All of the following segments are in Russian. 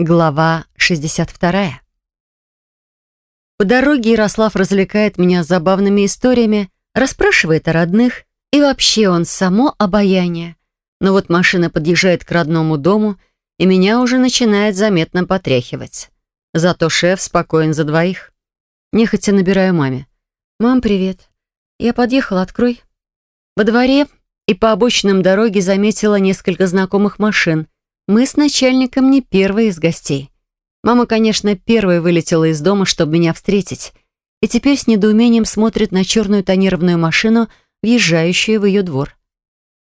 Глава 62. По дороге Ярослав развлекает меня забавными историями, расспрашивает о родных, и вообще он само обаяние. Но вот машина подъезжает к родному дому, и меня уже начинает заметно потряхивать. Зато шеф спокоен за двоих. Нехотя набираю маме. «Мам, привет. Я подъехала, открой». Во дворе и по обочинам дороги заметила несколько знакомых машин — мы с начальником не первые из гостей. Мама, конечно, первой вылетела из дома, чтобы меня встретить, и теперь с недоумением смотрит на черную тонированную машину, въезжающую в ее двор.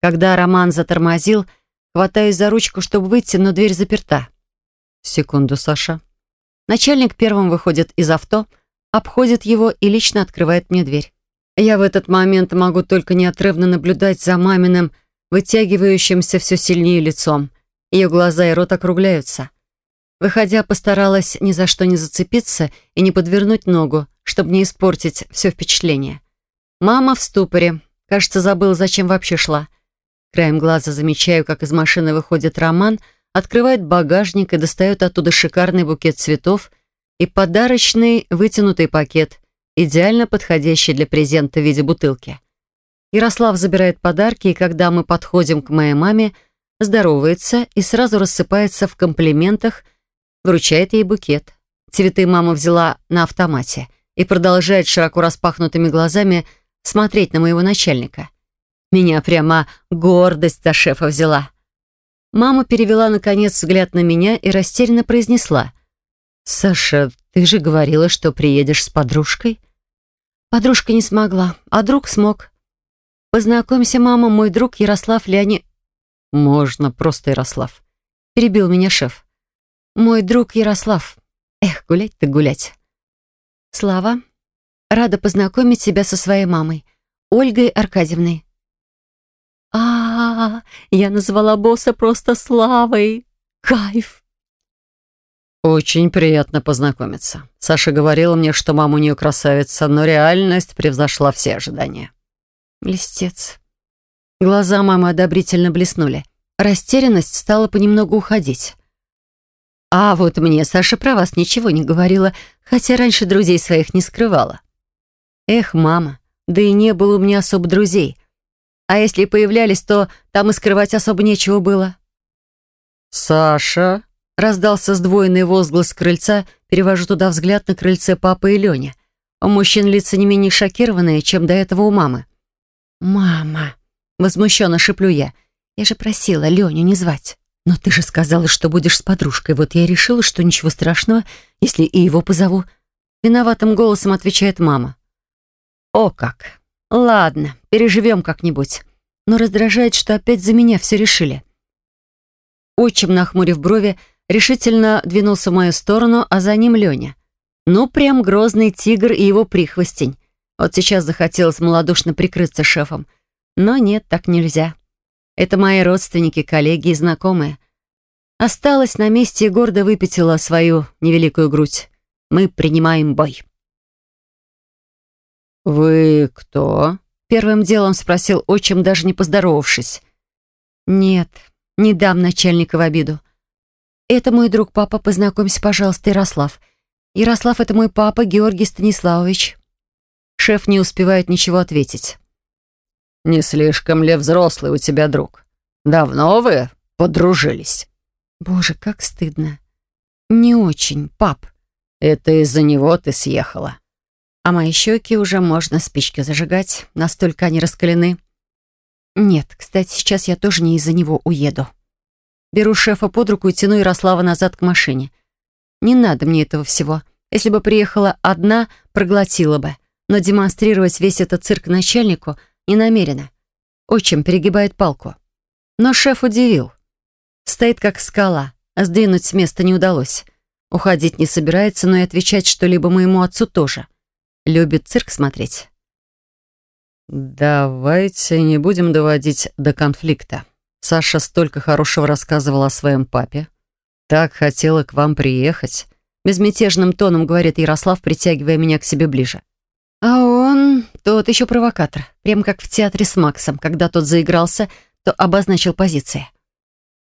Когда Роман затормозил, хватаюсь за ручку, чтобы выйти, но дверь заперта. Секунду, Саша. Начальник первым выходит из авто, обходит его и лично открывает мне дверь. Я в этот момент могу только неотрывно наблюдать за маминым, вытягивающимся все сильнее лицом. Ее глаза и рот округляются. Выходя, постаралась ни за что не зацепиться и не подвернуть ногу, чтобы не испортить все впечатление. Мама в ступоре. Кажется, забыла, зачем вообще шла. Краем глаза замечаю, как из машины выходит Роман, открывает багажник и достает оттуда шикарный букет цветов и подарочный вытянутый пакет, идеально подходящий для презента в виде бутылки. Ярослав забирает подарки, и когда мы подходим к моей маме, здоровается и сразу рассыпается в комплиментах, вручает ей букет. Цветы мама взяла на автомате и продолжает широко распахнутыми глазами смотреть на моего начальника. Меня прямо гордость за шефа взяла. Мама перевела, наконец, взгляд на меня и растерянно произнесла. «Саша, ты же говорила, что приедешь с подружкой?» Подружка не смогла, а друг смог. «Познакомься, мама, мой друг Ярослав Леони...» «Можно просто Ярослав», — перебил меня шеф. «Мой друг Ярослав. Эх, гулять так гулять». «Слава, рада познакомить тебя со своей мамой, Ольгой Аркадьевной». А, -а, а Я назвала босса просто Славой. Кайф!» «Очень приятно познакомиться. Саша говорила мне, что мама у нее красавица, но реальность превзошла все ожидания». «Листец. Глаза мамы одобрительно блеснули. Растерянность стала понемногу уходить. «А вот мне Саша про вас ничего не говорила, хотя раньше друзей своих не скрывала». «Эх, мама, да и не было у меня особо друзей. А если появлялись, то там и скрывать особо нечего было». «Саша?» — раздался сдвоенный возглас с крыльца, перевожу туда взгляд на крыльце папы и Леня. У мужчин лица не менее шокированные, чем до этого у мамы. «Мама!» Возмущенно шеплю я. Я же просила Леню не звать. Но ты же сказала, что будешь с подружкой. Вот я и решила, что ничего страшного, если и его позову. Виноватым голосом отвечает мама. О как! Ладно, переживем как-нибудь. Но раздражает, что опять за меня все решили. Отчим, нахмурив брови, решительно двинулся в мою сторону, а за ним Леня. Ну, прям грозный тигр и его прихвостень. Вот сейчас захотелось малодушно прикрыться шефом. Но нет, так нельзя. Это мои родственники, коллеги и знакомые. Осталась на месте и гордо выпятила свою невеликую грудь. Мы принимаем бой. «Вы кто?» — первым делом спросил отчим, даже не поздоровавшись. «Нет, не дам начальника в обиду. Это мой друг папа, познакомься, пожалуйста, Ярослав. Ярослав — это мой папа, Георгий Станиславович». Шеф не успевает ничего ответить. «Не слишком ли взрослый у тебя друг? Давно вы подружились?» «Боже, как стыдно!» «Не очень, пап». «Это из-за него ты съехала». «А мои щеки уже можно спички зажигать, настолько они раскалены». «Нет, кстати, сейчас я тоже не из-за него уеду». Беру шефа под руку и тяну Ярослава назад к машине. Не надо мне этого всего. Если бы приехала одна, проглотила бы. Но демонстрировать весь этот цирк начальнику — не намеренно. Отчим перегибает палку. Но шеф удивил. Стоит как скала, а сдвинуть с места не удалось. Уходить не собирается, но и отвечать что-либо моему отцу тоже. Любит цирк смотреть. «Давайте не будем доводить до конфликта. Саша столько хорошего рассказывала о своем папе. Так хотела к вам приехать». Безмятежным тоном говорит Ярослав, притягивая меня к себе ближе. А тот еще провокатор. Прям как в театре с Максом. Когда тот заигрался, то обозначил позиции.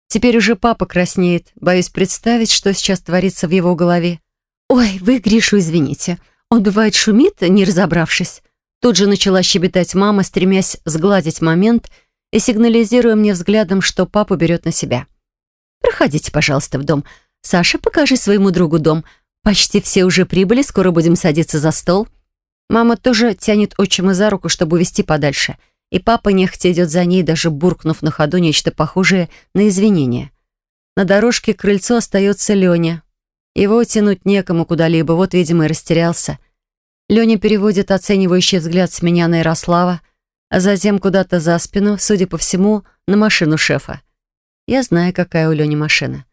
Теперь уже папа краснеет. Боюсь представить, что сейчас творится в его голове. «Ой, вы Гришу извините. Он, бывает, шумит, не разобравшись». Тут же начала щебетать мама, стремясь сгладить момент и сигнализируя мне взглядом, что папа берет на себя. «Проходите, пожалуйста, в дом. Саша, покажи своему другу дом. Почти все уже прибыли, скоро будем садиться за стол». Мама тоже тянет отчима за руку, чтобы увести подальше. И папа нехотя идет за ней, даже буркнув на ходу нечто похожее на извинение. На дорожке к остается Леня. Его тянуть некому куда-либо, вот, видимо, и растерялся. Леня переводит оценивающий взгляд с меня на Ярослава, а затем куда-то за спину, судя по всему, на машину шефа. Я знаю, какая у Лени машина.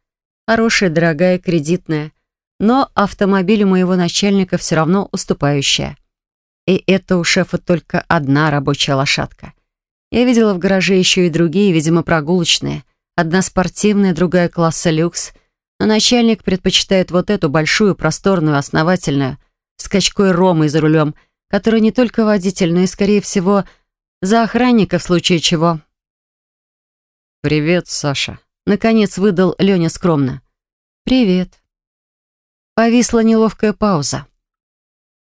Хорошая, дорогая, кредитная. Но автомобиль у моего начальника все равно уступающая. И это у шефа только одна рабочая лошадка. Я видела в гараже еще и другие, видимо, прогулочные. Одна спортивная, другая класса люкс. Но начальник предпочитает вот эту большую, просторную, основательную, с качкой ромы за рулем, которая не только водитель, но и, скорее всего, за охранника в случае чего. «Привет, Саша», — наконец выдал Леня скромно. «Привет». Повисла неловкая пауза.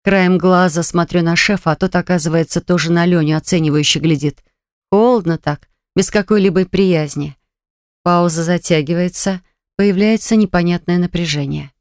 Краем глаза смотрю на шефа, а тот, оказывается, тоже на Леню оценивающе глядит. Холодно так, без какой-либо приязни. Пауза затягивается, появляется непонятное напряжение.